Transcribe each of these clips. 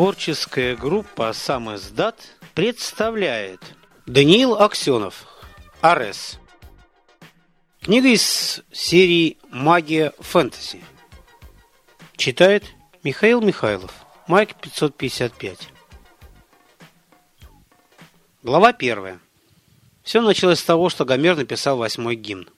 Творческая группа «Сам издат» представляет Даниил Аксенов «Арес». Книга из серии «Магия фэнтези». Читает Михаил Михайлов. Майк 555. Глава первая. Все началось с того, что Гомер написал восьмой гимн.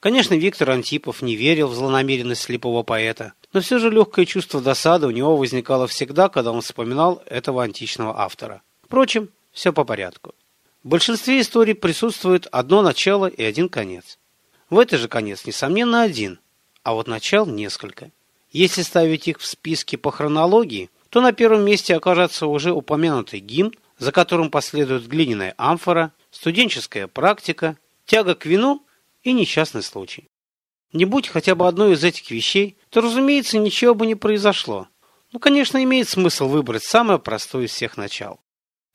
Конечно, Виктор Антипов не верил в злонамеренность слепого поэта, но все же легкое чувство досады у него возникало всегда, когда он вспоминал этого античного автора. Впрочем, все по порядку. В большинстве историй присутствует одно начало и один конец. В этой же конец, несомненно, один, а вот начал несколько. Если ставить их в списке по хронологии, то на первом месте окажется уже упомянутый гимн, за которым последует глиняная амфора, студенческая практика, тяга к вину и несчастный случай. Не будь хотя бы одной из этих вещей, то, разумеется, ничего бы не произошло. Ну, конечно, имеет смысл выбрать самое простое из всех начал.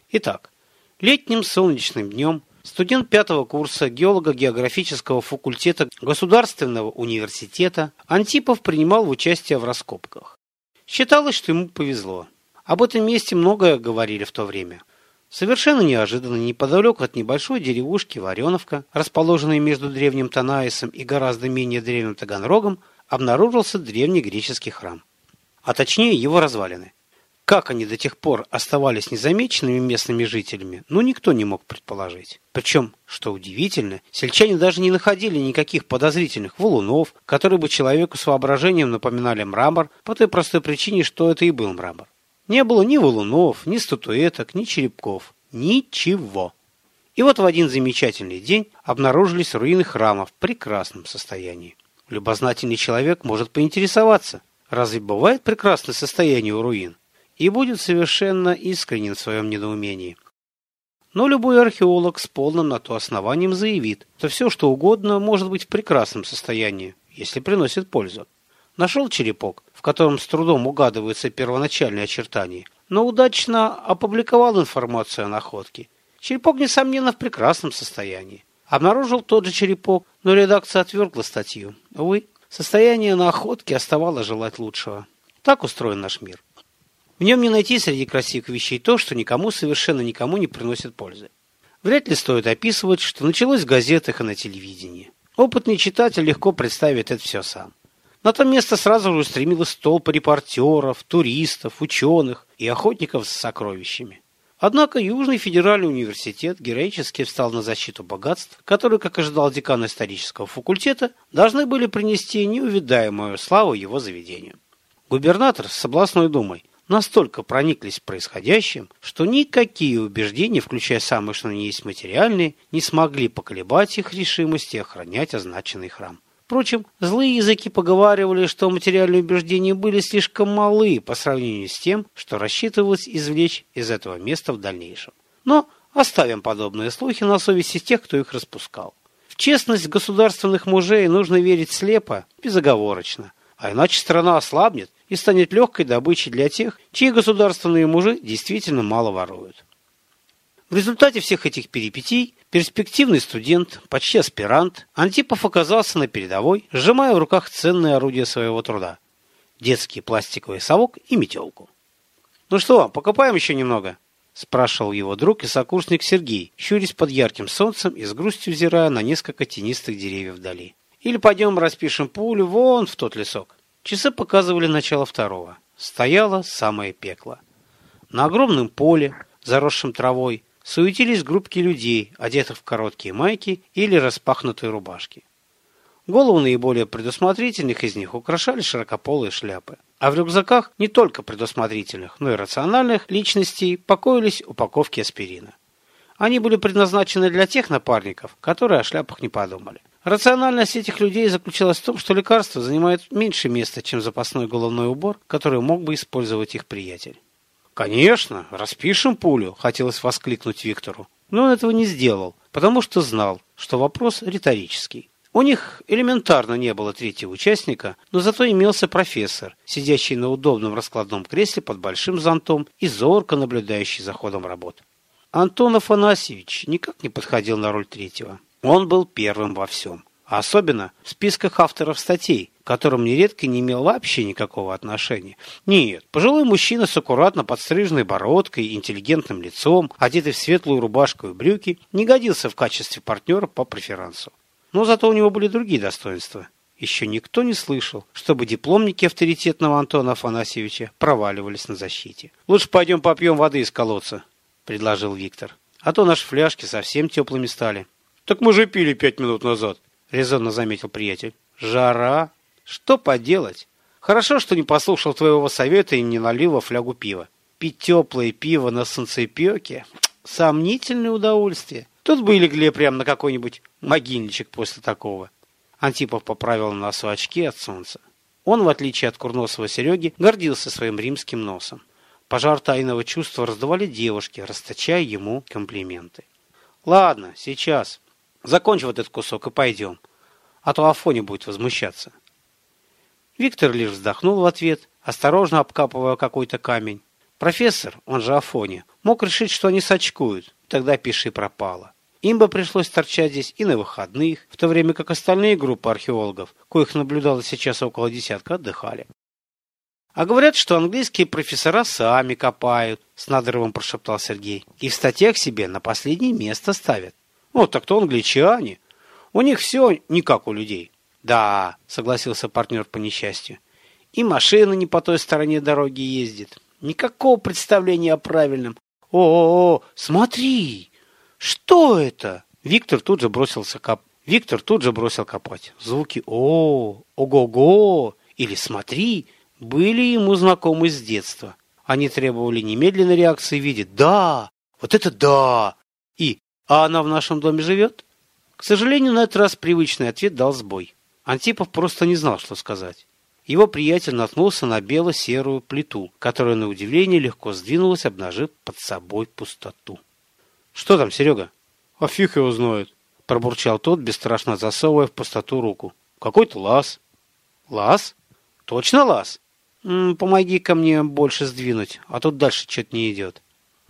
Итак, летним солнечным днем студент пятого курса геолого-географического факультета Государственного университета Антипов принимал участие в раскопках. Считалось, что ему повезло. Об этом месте многое говорили в то время. Совершенно неожиданно, неподалеку от небольшой деревушки Вареновка, расположенной между древним Танаисом и гораздо менее древним Таганрогом, обнаружился древний греческий храм. А точнее его развалины. Как они до тех пор оставались незамеченными местными жителями, ну никто не мог предположить. Причем, что удивительно, сельчане даже не находили никаких подозрительных валунов, которые бы человеку с воображением напоминали мрамор, по той простой причине, что это и был мрамор. Не было ни валунов, ни статуэток, ни черепков. Ничего. И вот в один замечательный день обнаружились руины храма в прекрасном состоянии. Любознательный человек может поинтересоваться, разве бывает прекрасное состояние у руин? И будет совершенно искренен в своем недоумении. Но любой археолог с полным на то основанием заявит, что все, что угодно, может быть в прекрасном состоянии, если приносит пользу. Нашел черепок, в котором с трудом угадываются первоначальные очертания, но удачно опубликовал информацию о находке. Черепок, несомненно, в прекрасном состоянии. Обнаружил тот же черепок, но редакция отвергла статью. Увы, состояние находки оставало желать лучшего. Так устроен наш мир. В нем не найти среди красивых вещей то, что никому, совершенно никому не приносит пользы. Вряд ли стоит описывать, что началось в газетах и на телевидении. Опытный читатель легко представит это все сам. На то место сразу же устремилась толпа репортеров, туристов, ученых и охотников с сокровищами. Однако Южный федеральный университет героически встал на защиту богатств, которые, как ожидал декан исторического факультета, должны были принести неувидаемую славу его заведению. Губернатор с областной думой настолько прониклись происходящим, что никакие убеждения, включая самые что ни есть материальные, не смогли поколебать их решимости охранять означенный храм. Впрочем, злые языки поговаривали, что материальные убеждения были слишком малы по сравнению с тем, что рассчитывалось извлечь из этого места в дальнейшем. Но оставим подобные слухи на совести тех, кто их распускал. В честность государственных мужей нужно верить слепо, безоговорочно, а иначе страна ослабнет и станет легкой добычей для тех, чьи государственные мужи действительно мало воруют. В результате всех этих перипетий перспективный студент, почти аспирант, Антипов оказался на передовой, сжимая в руках ценное орудие своего труда – детский пластиковый совок и метелку. «Ну что, покопаем еще немного?» – спрашивал его друг и сокурсник Сергей, щурясь под ярким солнцем и с грустью взирая на несколько тенистых деревьев вдали. «Или пойдем распишем пулю вон в тот лесок». Часы показывали начало второго. Стояло самое пекло. На огромном поле, заросшем травой, суетились группки людей, одетых в короткие майки или распахнутые рубашки. Голову наиболее предусмотрительных из них украшали широкополые шляпы. А в рюкзаках не только предусмотрительных, но и рациональных личностей покоились упаковки аспирина. Они были предназначены для тех напарников, которые о шляпах не подумали. Рациональность этих людей заключалась в том, что лекарство занимает меньше места, чем запасной головной убор, который мог бы использовать их приятель. «Конечно, распишем пулю», — хотелось воскликнуть Виктору. Но он этого не сделал, потому что знал, что вопрос риторический. У них элементарно не было третьего участника, но зато имелся профессор, сидящий на удобном раскладном кресле под большим зонтом и зорко наблюдающий за ходом работ. Антон Афанасьевич никак не подходил на роль третьего. Он был первым во всем. Особенно в списках авторов статей, к которым нередко не имел вообще никакого отношения. Нет, пожилой мужчина с аккуратно подстриженной бородкой интеллигентным лицом, одетый в светлую рубашку и брюки, не годился в качестве партнера по преферансу. Но зато у него были другие достоинства. Еще никто не слышал, чтобы дипломники авторитетного Антона Афанасьевича проваливались на защите. «Лучше пойдем попьем воды из колодца», — предложил Виктор. «А то наши фляжки совсем теплыми стали». «Так мы же пили пять минут назад», — резонно заметил приятель. «Жара? Что поделать? Хорошо, что не послушал твоего совета и не налил во флягу пива. Пить теплое пиво на солнцепеке — сомнительное удовольствие. Тут бы и легли прямо на какой-нибудь могильничек после такого». Антипов поправил на носу очки от солнца. Он, в отличие от курносого Сереги, гордился своим римским носом. Пожар тайного чувства раздавали девушки, расточая ему комплименты. «Ладно, сейчас. Закончи вот этот кусок и пойдем. А то Афоня будет возмущаться». Виктор лишь вздохнул в ответ, осторожно обкапывая какой-то камень. Профессор, он же Афоня, мог решить, что они сочкуют. Тогда пиши пропало. Им бы пришлось торчать здесь и на выходных, в то время как остальные группы археологов, коих наблюдалось сейчас около десятка, отдыхали. А говорят, что английские профессора сами копают, с надрывом прошептал Сергей. И в статьях себе на последнее место ставят. Вот так-то англичане. У них все не как у людей. Да, согласился партнер по несчастью. И машина не по той стороне дороги ездит. Никакого представления о правильном. О-о-о, смотри! Что это? Виктор тут же бросился коп. Виктор тут же бросил копать. Звуки «О», «Ого-го» или «Смотри» были ему знакомы с детства. Они требовали немедленной реакции в виде «Да! Вот это да!» и «А она в нашем доме живет?» К сожалению, на этот раз привычный ответ дал сбой. Антипов просто не знал, что сказать. Его приятель наткнулся на бело-серую плиту, которая, на удивление, легко сдвинулась, обнажив под собой пустоту. «Что там, Серега?» «А фиг его знает», — пробурчал тот, бесстрашно засовывая в пустоту руку. «Какой-то лаз». «Лаз? Точно лаз?» «Помоги-ка мне больше сдвинуть, а тут дальше что-то не идет».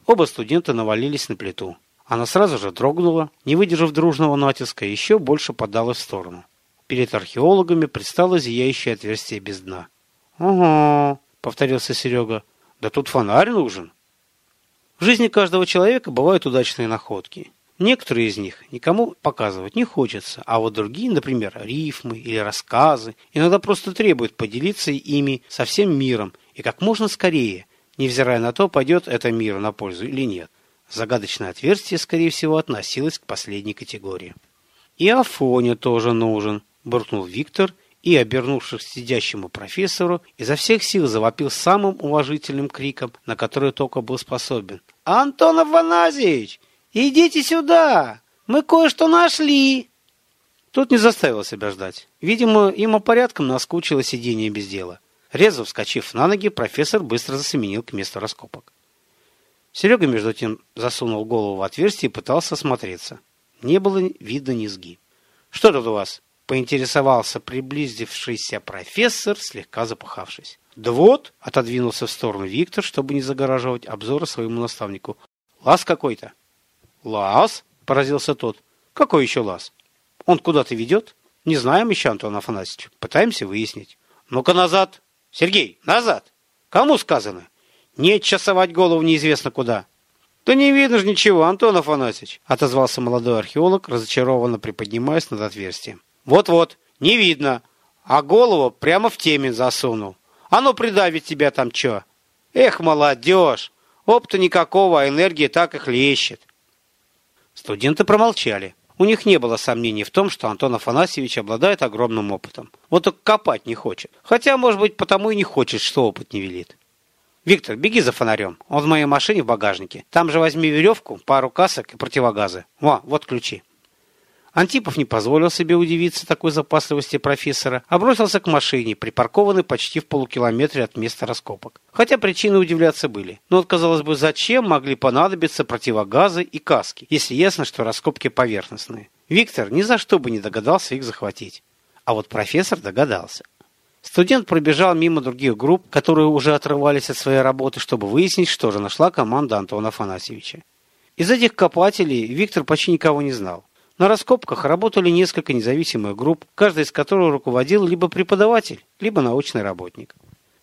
Оба студента навалились на плиту. Она сразу же дрогнула, не выдержав дружного натиска, еще больше подалась в сторону. Перед археологами предстало зияющее отверстие без дна. «Ага», — повторился Серега, — «да тут фонарь нужен». В жизни каждого человека бывают удачные находки. Некоторые из них никому показывать не хочется, а вот другие, например, рифмы или рассказы, иногда просто требуют поделиться ими со всем миром и как можно скорее, невзирая на то, пойдет это миру на пользу или нет. Загадочное отверстие, скорее всего, относилось к последней категории. «И Афоня тоже нужен», – буркнул Виктор – и, обернувшись к сидящему профессору, изо всех сил завопил самым уважительным криком, на который только был способен. «Антон Афанасьевич, идите сюда! Мы кое-что нашли!» Тут не заставил себя ждать. Видимо, ему порядком наскучило сидение без дела. Резво вскочив на ноги, профессор быстро засеменил к месту раскопок. Серега, между тем, засунул голову в отверстие и пытался осмотреться. Не было видно низги. «Что тут у вас?» поинтересовался приблизившийся профессор, слегка запыхавшись. «Да вот», — отодвинулся в сторону Виктор, чтобы не загораживать обзора своему наставнику. «Лаз какой-то». «Лаз?» — поразился тот. «Какой еще лаз? Он куда-то ведет?» «Не знаем еще, Антон Афанасьевич. Пытаемся выяснить». «Ну-ка назад!» «Сергей, назад!» «Кому сказано?» «Не часовать голову неизвестно куда». «Да не видно же ничего, Антон Афанасьевич!» — отозвался молодой археолог, разочарованно приподнимаясь над отверстием. Вот-вот, не видно. А голову прямо в теме засунул. А ну придавит тебя там чё. Эх, молодежь, опыта никакого, а энергия так и хлещет. Студенты промолчали. У них не было сомнений в том, что Антон Афанасьевич обладает огромным опытом. Вот только копать не хочет. Хотя, может быть, потому и не хочет, что опыт не велит. «Виктор, беги за фонарем. Он в моей машине в багажнике. Там же возьми веревку, пару касок и противогазы. Во, вот ключи». Антипов не позволил себе удивиться такой запасливости профессора, а бросился к машине, припаркованной почти в полукилометре от места раскопок. Хотя причины удивляться были. Но, казалось бы, зачем могли понадобиться противогазы и каски, если ясно, что раскопки поверхностные. Виктор ни за что бы не догадался их захватить. А вот профессор догадался. Студент пробежал мимо других групп, которые уже отрывались от своей работы, чтобы выяснить, что же нашла команда Антона Афанасьевича. Из этих копателей Виктор почти никого не знал. На раскопках работали несколько независимых групп, каждая из которых руководил либо преподаватель, либо научный работник.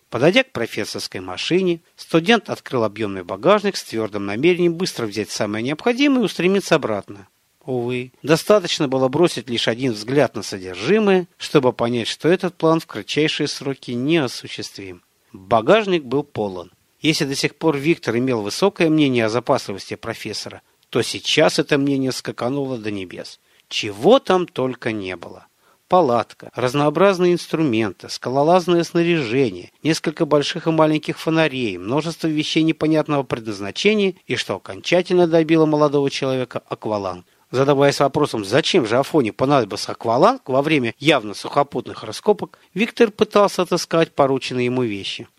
Подойдя к профессорской машине, студент открыл объемный багажник с твердым намерением быстро взять самое необходимое и устремиться обратно. Увы, достаточно было бросить лишь один взгляд на содержимое, чтобы понять, что этот план в кратчайшие сроки неосуществим. Багажник был полон. Если до сих пор Виктор имел высокое мнение о запасливости профессора, то сейчас это мнение скакануло до небес. Чего там только не было. Палатка, разнообразные инструменты, скалолазное снаряжение, несколько больших и маленьких фонарей, множество вещей непонятного предназначения и, что окончательно добило молодого человека, акваланг. Задаваясь вопросом, зачем же Афоне понадобился акваланг во время явно сухопутных раскопок, Виктор пытался отыскать порученные ему вещи.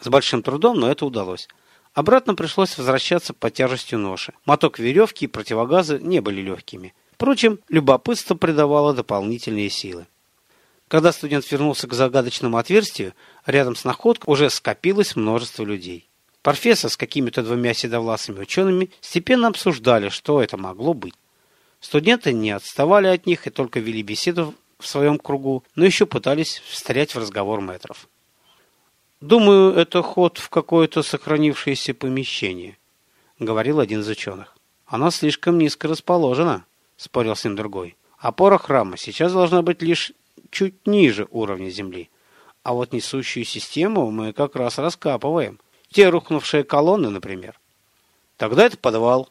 С большим трудом, но это удалось. Обратно пришлось возвращаться под тяжестью ноши. Моток веревки и противогазы не были легкими. Впрочем, любопытство придавало дополнительные силы. Когда студент вернулся к загадочному отверстию, рядом с находкой уже скопилось множество людей. Профессор с какими-то двумя седовласыми учеными степенно обсуждали, что это могло быть. Студенты не отставали от них и только вели беседу в своем кругу, но еще пытались встрять в разговор метров. «Думаю, это ход в какое-то сохранившееся помещение», — говорил один из ученых. «Она слишком низко расположена», — спорил с ним другой. «Опора храма сейчас должна быть лишь чуть ниже уровня земли, а вот несущую систему мы как раз раскапываем. Те рухнувшие колонны, например. Тогда это подвал».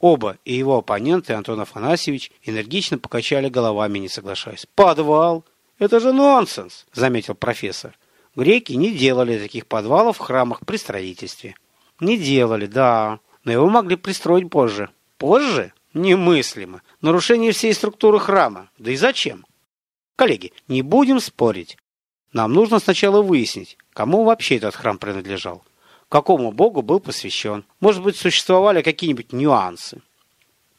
Оба, и его оппоненты, Антон Афанасьевич, энергично покачали головами, не соглашаясь. «Подвал? Это же нонсенс!» — заметил профессор. Греки не делали таких подвалов в храмах при строительстве. Не делали, да, но его могли пристроить позже. Позже? Немыслимо. Нарушение всей структуры храма. Да и зачем? Коллеги, не будем спорить. Нам нужно сначала выяснить, кому вообще этот храм принадлежал, какому богу был посвящен. Может быть, существовали какие-нибудь нюансы.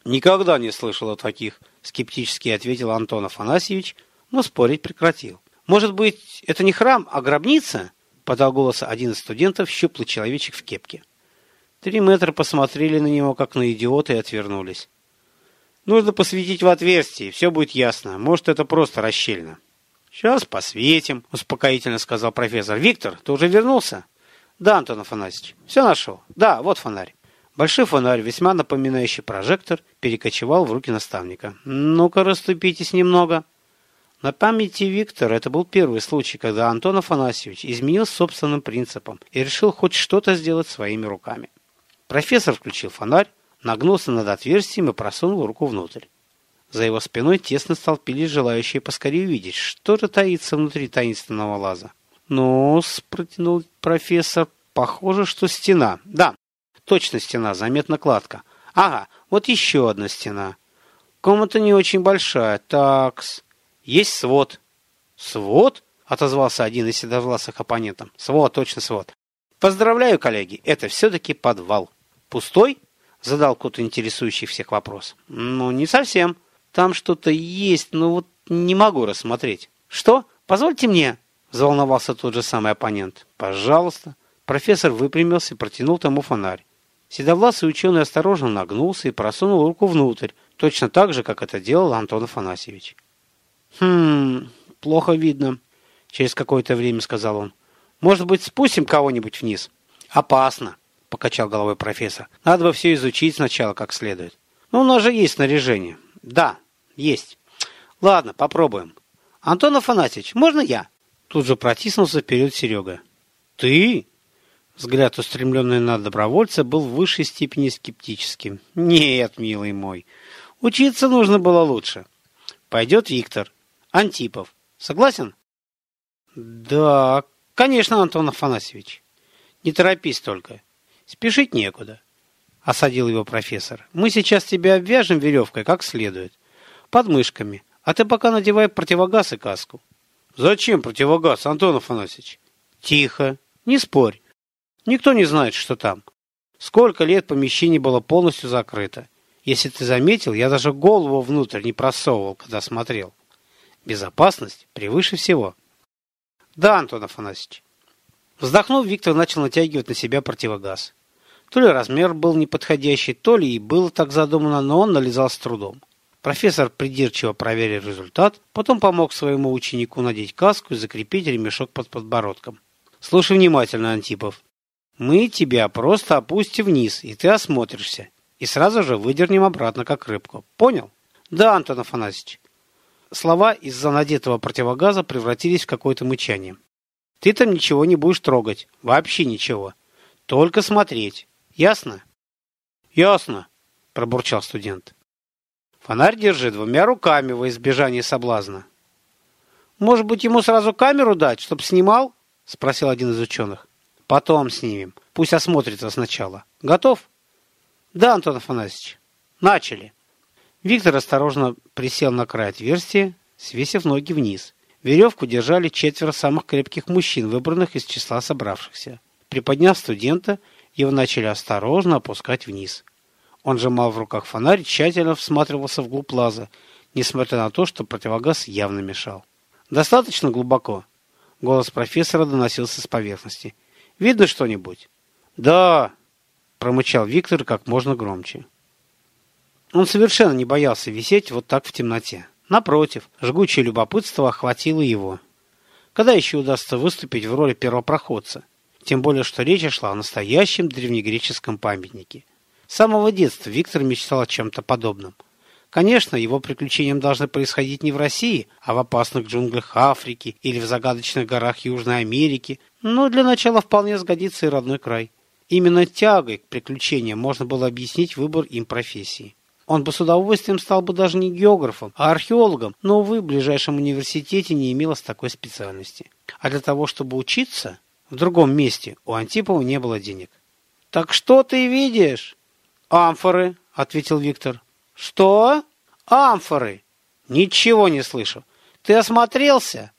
Никогда не слышал о таких, скептически ответил Антон Афанасьевич, но спорить прекратил. «Может быть, это не храм, а гробница?» — подал голос один из студентов, щуплый человечек в кепке. Три метра посмотрели на него, как на идиота, и отвернулись. «Нужно посветить в отверстие, все будет ясно. Может, это просто расщельно». «Сейчас посветим», — успокоительно сказал профессор. «Виктор, ты уже вернулся?» «Да, Антон Афанасьевич, все нашел. Да, вот фонарь». Большой фонарь, весьма напоминающий прожектор, перекочевал в руки наставника. «Ну-ка, расступитесь немного». На памяти Виктора это был первый случай, когда Антон Афанасьевич изменил собственным принципам и решил хоть что-то сделать своими руками. Профессор включил фонарь, нагнулся над отверстием и просунул руку внутрь. За его спиной тесно столпились желающие поскорее увидеть, что же таится внутри таинственного лаза. Ну протянул профессор, — «похоже, что стена. Да, точно стена, заметна кладка. Ага, вот еще одна стена. Комната не очень большая. Такс...» Есть свод. Свод? Отозвался один из седовласых оппонентов. Свод, точно свод. Поздравляю, коллеги, это все-таки подвал. Пустой? Задал кто-то интересующий всех вопрос. Ну, не совсем. Там что-то есть, но вот не могу рассмотреть. Что? Позвольте мне, взволновался тот же самый оппонент. Пожалуйста. Профессор выпрямился и протянул тому фонарь. Седовласый ученый осторожно нагнулся и просунул руку внутрь, точно так же, как это делал Антон Афанасьевич. «Хм, плохо видно», — через какое-то время сказал он. «Может быть, спустим кого-нибудь вниз?» «Опасно», — покачал головой профессор. «Надо бы все изучить сначала как следует». «Ну, у нас же есть снаряжение». «Да, есть». «Ладно, попробуем». «Антон Афанасьевич, можно я?» Тут же протиснулся вперед Серега. «Ты?» Взгляд, устремленный на добровольца, был в высшей степени скептическим. «Нет, милый мой, учиться нужно было лучше. Пойдет Виктор, Антипов. Согласен? Да, конечно, Антон Афанасьевич. Не торопись только. Спешить некуда. Осадил его профессор. Мы сейчас тебя обвяжем веревкой как следует. Под мышками. А ты пока надевай противогаз и каску. Зачем противогаз, Антон Афанасьевич? Тихо. Не спорь. Никто не знает, что там. Сколько лет помещение было полностью закрыто. Если ты заметил, я даже голову внутрь не просовывал, когда смотрел. Безопасность превыше всего. Да, Антон Афанасьевич. Вздохнув, Виктор начал натягивать на себя противогаз. То ли размер был неподходящий, то ли и было так задумано, но он налезал с трудом. Профессор придирчиво проверил результат, потом помог своему ученику надеть каску и закрепить ремешок под подбородком. «Слушай внимательно, Антипов. Мы тебя просто опустим вниз, и ты осмотришься, и сразу же выдернем обратно, как рыбку. Понял?» «Да, Антон Афанасьевич». Слова из-за надетого противогаза превратились в какое-то мычание. «Ты там ничего не будешь трогать. Вообще ничего. Только смотреть. Ясно?» «Ясно», — пробурчал студент. Фонарь держи двумя руками во избежание соблазна. Может быть, ему сразу камеру дать, чтоб снимал? Спросил один из ученых. Потом снимем. Пусть осмотрится сначала. Готов? Да, Антон Афанасьевич. Начали. Виктор осторожно присел на край отверстия, свесив ноги вниз. Веревку держали четверо самых крепких мужчин, выбранных из числа собравшихся. Приподняв студента, его начали осторожно опускать вниз. Он сжимал в руках фонарь, тщательно всматривался вглубь лаза, несмотря на то, что противогаз явно мешал. «Достаточно глубоко?» Голос профессора доносился с поверхности. «Видно что-нибудь?» «Да!» — промычал Виктор как можно громче. Он совершенно не боялся висеть вот так в темноте. Напротив, жгучее любопытство охватило его. Когда еще удастся выступить в роли первопроходца? Тем более, что речь шла о настоящем древнегреческом памятнике. С самого детства Виктор мечтал о чем-то подобном. Конечно, его приключения должны происходить не в России, а в опасных джунглях Африки или в загадочных горах Южной Америки, но для начала вполне сгодится и родной край. Именно тягой к приключениям можно было объяснить выбор им профессии. Он бы с удовольствием стал бы даже не географом, а археологом, но, увы, в ближайшем университете не имелось такой специальности. А для того, чтобы учиться, в другом месте у Антипова не было денег. «Так что ты видишь?» «Амфоры», — ответил Виктор. «Что? Амфоры?» «Ничего не слышу. Ты осмотрелся?»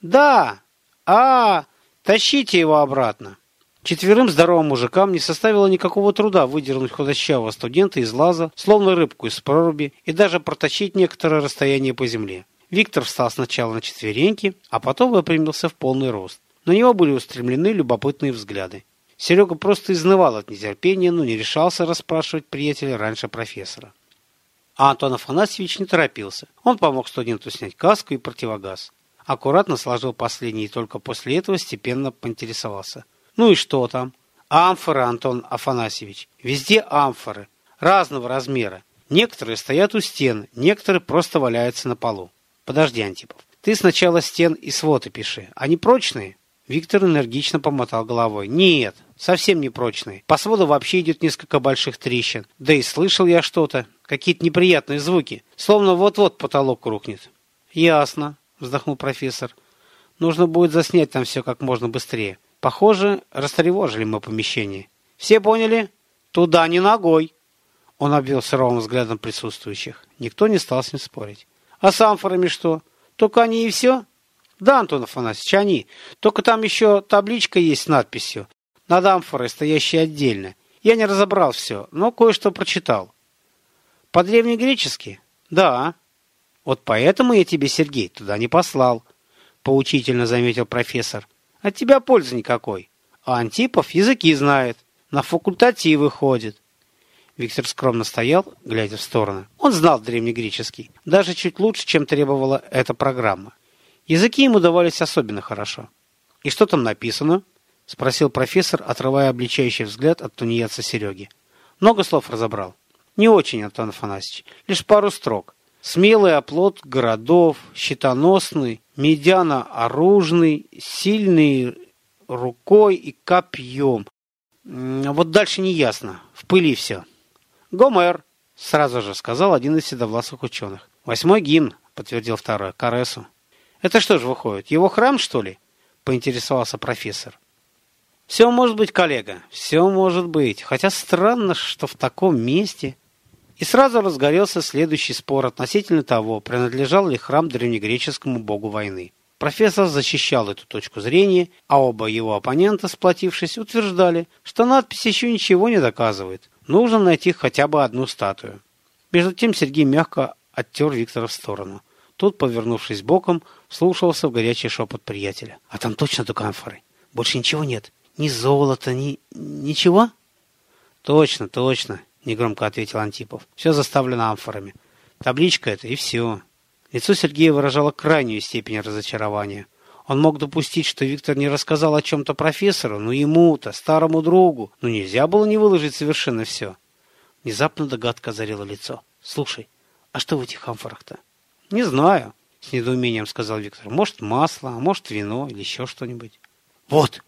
«Да. А, тащите его обратно». Четверым здоровым мужикам не составило никакого труда выдернуть худощавого студента из лаза, словно рыбку из проруби, и даже протащить некоторое расстояние по земле. Виктор встал сначала на четвереньки, а потом выпрямился в полный рост. На него были устремлены любопытные взгляды. Серега просто изнывал от нетерпения, но не решался расспрашивать приятеля раньше профессора. А Антон Афанасьевич не торопился. Он помог студенту снять каску и противогаз. Аккуратно сложил последний и только после этого степенно поинтересовался. «Ну и что там?» «Амфоры, Антон Афанасьевич. Везде амфоры. Разного размера. Некоторые стоят у стен, некоторые просто валяются на полу. Подожди, Антипов. Ты сначала стен и своды пиши. Они прочные?» Виктор энергично помотал головой. «Нет, совсем не прочные. По своду вообще идет несколько больших трещин. Да и слышал я что-то, какие-то неприятные звуки, словно вот-вот потолок рухнет». «Ясно», — вздохнул профессор. «Нужно будет заснять там все как можно быстрее. Похоже, растревожили мы помещение. Все поняли? Туда не ногой!» Он обвел суровым взглядом присутствующих. Никто не стал с ним спорить. «А с амфорами что? Только они и все?» Да, Антон Афанасьевич, они. Только там еще табличка есть с надписью. Над амфорой, стоящей отдельно. Я не разобрал все, но кое-что прочитал. По-древнегречески? Да. Вот поэтому я тебе, Сергей, туда не послал. Поучительно заметил профессор. От тебя пользы никакой. А Антипов языки знает. На факультативы ходит. Виктор скромно стоял, глядя в сторону. Он знал древнегреческий, даже чуть лучше, чем требовала эта программа. Языки ему давались особенно хорошо. «И что там написано?» — спросил профессор, отрывая обличающий взгляд от тунеядца Сереги. «Много слов разобрал?» «Не очень, Антон Афанасьевич. Лишь пару строк. Смелый оплот городов, щитоносный, медяно-оружный, сильный рукой и копьем. Вот дальше не ясно. В пыли все. Гомер, сразу же сказал один из седовласых ученых. Восьмой гимн, подтвердил второй, Каресу. Это что же выходит, его храм, что ли? Поинтересовался профессор. Все может быть, коллега, все может быть. Хотя странно, что в таком месте... И сразу разгорелся следующий спор относительно того, принадлежал ли храм древнегреческому богу войны. Профессор защищал эту точку зрения, а оба его оппонента, сплотившись, утверждали, что надпись еще ничего не доказывает. Нужно найти хотя бы одну статую. Между тем Сергей мягко оттер Виктора в сторону. Тот, повернувшись боком, слушался в горячий шепот приятеля. «А там точно только амфоры? Больше ничего нет? Ни золота, ни... ничего?» «Точно, точно», — негромко ответил Антипов. «Все заставлено амфорами. Табличка это и все. Лицо Сергея выражало крайнюю степень разочарования. Он мог допустить, что Виктор не рассказал о чем-то профессору, но ему-то, старому другу, ну нельзя было не выложить совершенно все. Внезапно догадка озарила лицо. «Слушай, а что в этих амфорах-то?» «Не знаю», — с недоумением сказал Виктор. «Может, масло, а может, вино или еще что-нибудь». «Вот!» —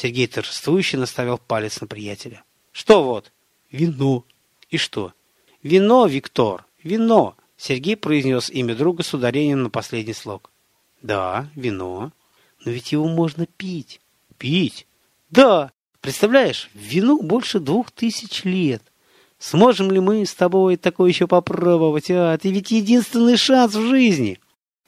Сергей торжествующе наставил палец на приятеля. «Что вот?» «Вино». «И что?» «Вино, Виктор, вино!» Сергей произнес имя друга с ударением на последний слог. «Да, вино. Но ведь его можно пить». «Пить?» «Да! Представляешь, вину больше двух тысяч лет. Сможем ли мы с тобой такое еще попробовать, а? Ты ведь единственный шанс в жизни!»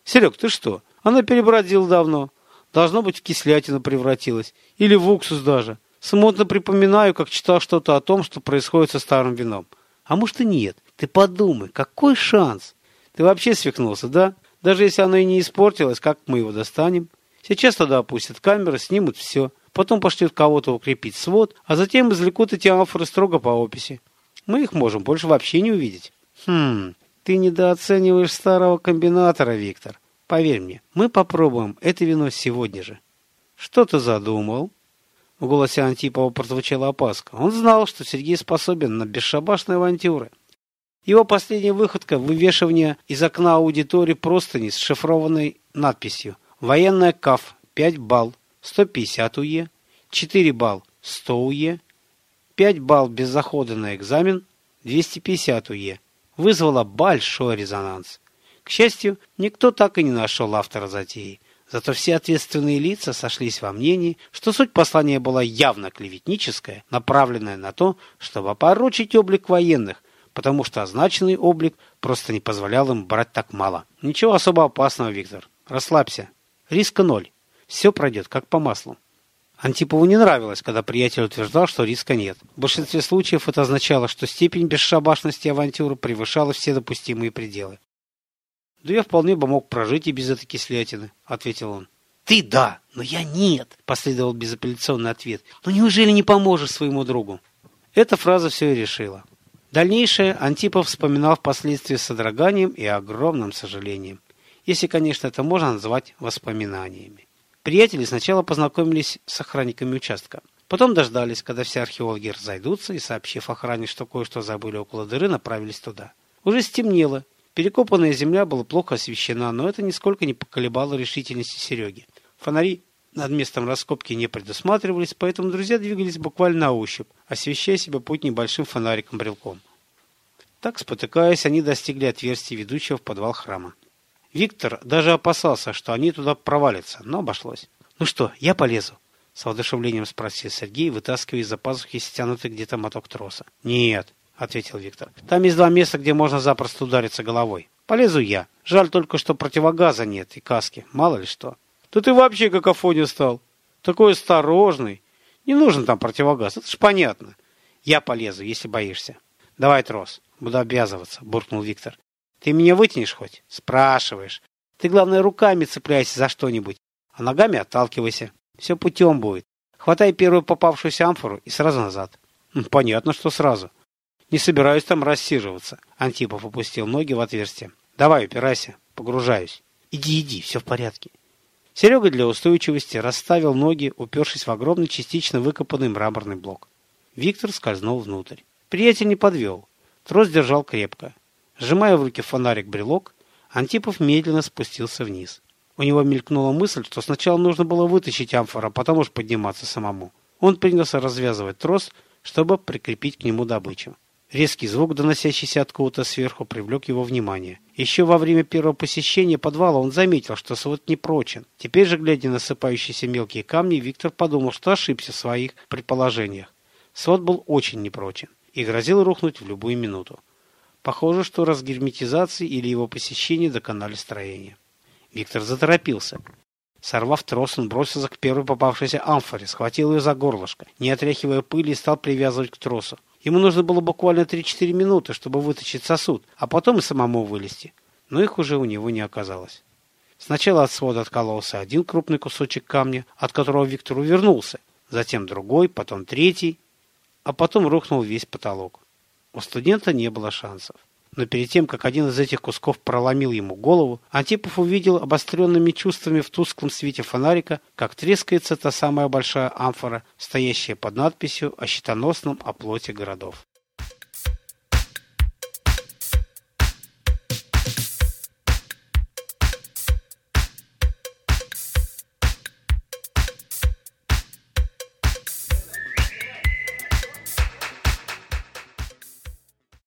«Серег, ты что? Она перебродила давно. Должно быть, в кислятину превратилась. Или в уксус даже. Смутно припоминаю, как читал что-то о том, что происходит со старым вином. А может и нет. Ты подумай, какой шанс? Ты вообще свихнулся, да? Даже если оно и не испортилось, как мы его достанем? Сейчас туда опустят камеры, снимут все. Потом пошлют кого-то укрепить свод, а затем извлекут эти амфоры строго по описи. Мы их можем больше вообще не увидеть. Хм, ты недооцениваешь старого комбинатора, Виктор. Поверь мне, мы попробуем это вино сегодня же. Что ты задумал? В голосе Антипова прозвучала опаска. Он знал, что Сергей способен на бесшабашные авантюры. Его последняя выходка – вывешивание из окна аудитории простыни с шифрованной надписью «Военная КАФ 5 балл 150 УЕ, 4 балл 100 УЕ, 5 балл без захода на экзамен 250 УЕ» вызвала большой резонанс. К счастью, никто так и не нашел автора затеи – Зато все ответственные лица сошлись во мнении, что суть послания была явно клеветническая, направленная на то, чтобы опорочить облик военных, потому что означенный облик просто не позволял им брать так мало. Ничего особо опасного, Виктор. Расслабься. Риска ноль. Все пройдет как по маслу. Антипову не нравилось, когда приятель утверждал, что риска нет. В большинстве случаев это означало, что степень бесшабашности авантюры превышала все допустимые пределы. «Да я вполне бы мог прожить и без этой кислятины», — ответил он. «Ты да, но я нет», — последовал безапелляционный ответ. «Но неужели не поможешь своему другу?» Эта фраза все и решила. Дальнейшее Антипов вспоминал впоследствии с содроганием и огромным сожалением. Если, конечно, это можно назвать воспоминаниями. Приятели сначала познакомились с охранниками участка. Потом дождались, когда все археологи разойдутся и, сообщив охране, что кое-что забыли около дыры, направились туда. Уже стемнело, Перекопанная земля была плохо освещена, но это нисколько не поколебало решительности Сереги. Фонари над местом раскопки не предусматривались, поэтому друзья двигались буквально на ощупь, освещая себе путь небольшим фонариком-брелком. Так, спотыкаясь, они достигли отверстия, ведущего в подвал храма. Виктор даже опасался, что они туда провалятся, но обошлось. «Ну что, я полезу?» — с воодушевлением спросил Сергей, вытаскивая из-за пазухи стянутый где-то моток троса. «Нет», ответил Виктор. Там есть два места, где можно запросто удариться головой. Полезу я. Жаль только, что противогаза нет и каски. Мало ли что. Да ты вообще как Афоня стал. Такой осторожный. Не нужен там противогаз, это ж понятно. Я полезу, если боишься. Давай трос. Буду обязываться, буркнул Виктор. Ты меня вытянешь хоть? Спрашиваешь. Ты, главное, руками цепляйся за что-нибудь, а ногами отталкивайся. Все путем будет. Хватай первую попавшуюся амфору и сразу назад. Понятно, что сразу. Не собираюсь там рассиживаться. Антипов опустил ноги в отверстие. Давай, упирайся. Погружаюсь. Иди, иди, все в порядке. Серега для устойчивости расставил ноги, упершись в огромный частично выкопанный мраморный блок. Виктор скользнул внутрь. Приятель не подвел. Трос держал крепко. Сжимая в руки фонарик-брелок, Антипов медленно спустился вниз. У него мелькнула мысль, что сначала нужно было вытащить амфор, а потом уж подниматься самому. Он принялся развязывать трос, чтобы прикрепить к нему добычу. Резкий звук, доносящийся откуда-то сверху, привлек его внимание. Еще во время первого посещения подвала он заметил, что свод не прочен. Теперь же, глядя на сыпающиеся мелкие камни, Виктор подумал, что ошибся в своих предположениях. Свод был очень непрочен и грозил рухнуть в любую минуту. Похоже, что разгерметизации или его посещение доконали строение. Виктор заторопился. Сорвав трос, он бросился к первой попавшейся амфоре, схватил ее за горлышко, не отряхивая пыли, и стал привязывать к тросу. Ему нужно было буквально 3-4 минуты, чтобы вытащить сосуд, а потом и самому вылезти. Но их уже у него не оказалось. Сначала от свода откололся один крупный кусочек камня, от которого Виктор увернулся, затем другой, потом третий, а потом рухнул весь потолок. У студента не было шансов. Но перед тем, как один из этих кусков проломил ему голову, Антипов увидел обостренными чувствами в тусклом свете фонарика, как трескается та самая большая амфора, стоящая под надписью о щитоносном оплоте городов.